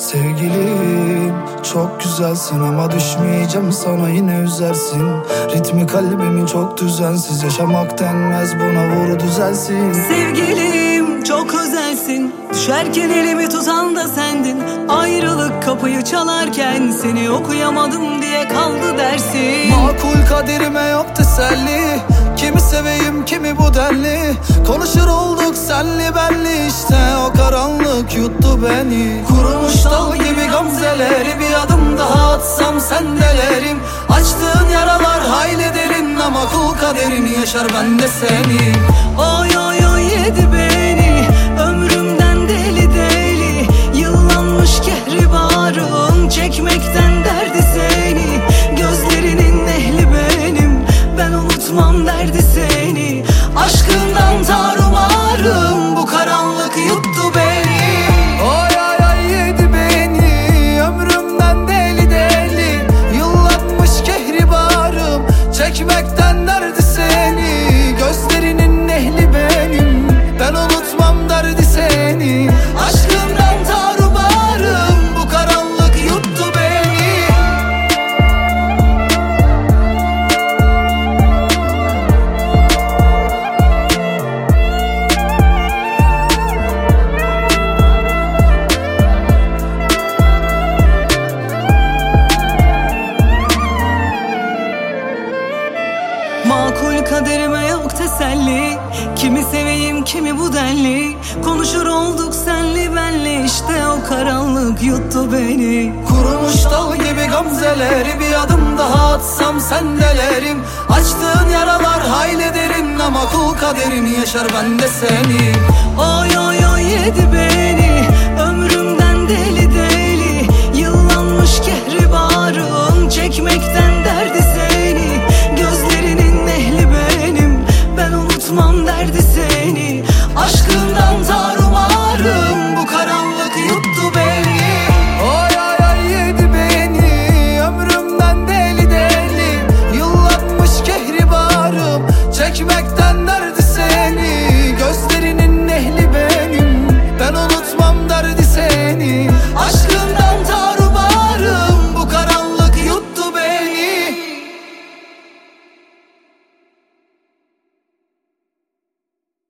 sevgilim Çok güzelsin ama düşmeyeceğim sana yine üzersin. Ritmi kalbimin çok düzensiz Yaşamak denmez buna vur düzelsin. Sevgilim çok özelsin. Düşerken elimi tutan da sendin. Ayrılık kapıyı çalarken Seni okuyamadım diye kaldı dersin. Makul kaderime yok teselli. Kimi seveyim kimi bu denli. Konuşur olduk senli belli işte O karanlık yuttu beni Kurumuş dal gibi gamzeleri Bir adım daha atsam sendelerim Açtığın yaralar hayli derin Ama kul kaderini yaşar ben de seni oy you Kaçmakta Makul kaderime yok teselli. Kimi seveyim kimi bu denli. Konuşur olduk senli benli. İşte o karanlık yuttu beni. Kurumuş dal gibi gamzeleri Bir adım daha atsam sendelerim Açtığın yaralar hayli derin Ama kul kaderini yaşar ben de seni Oy oy oy yedi beni Tamam derdi seni. Aşkım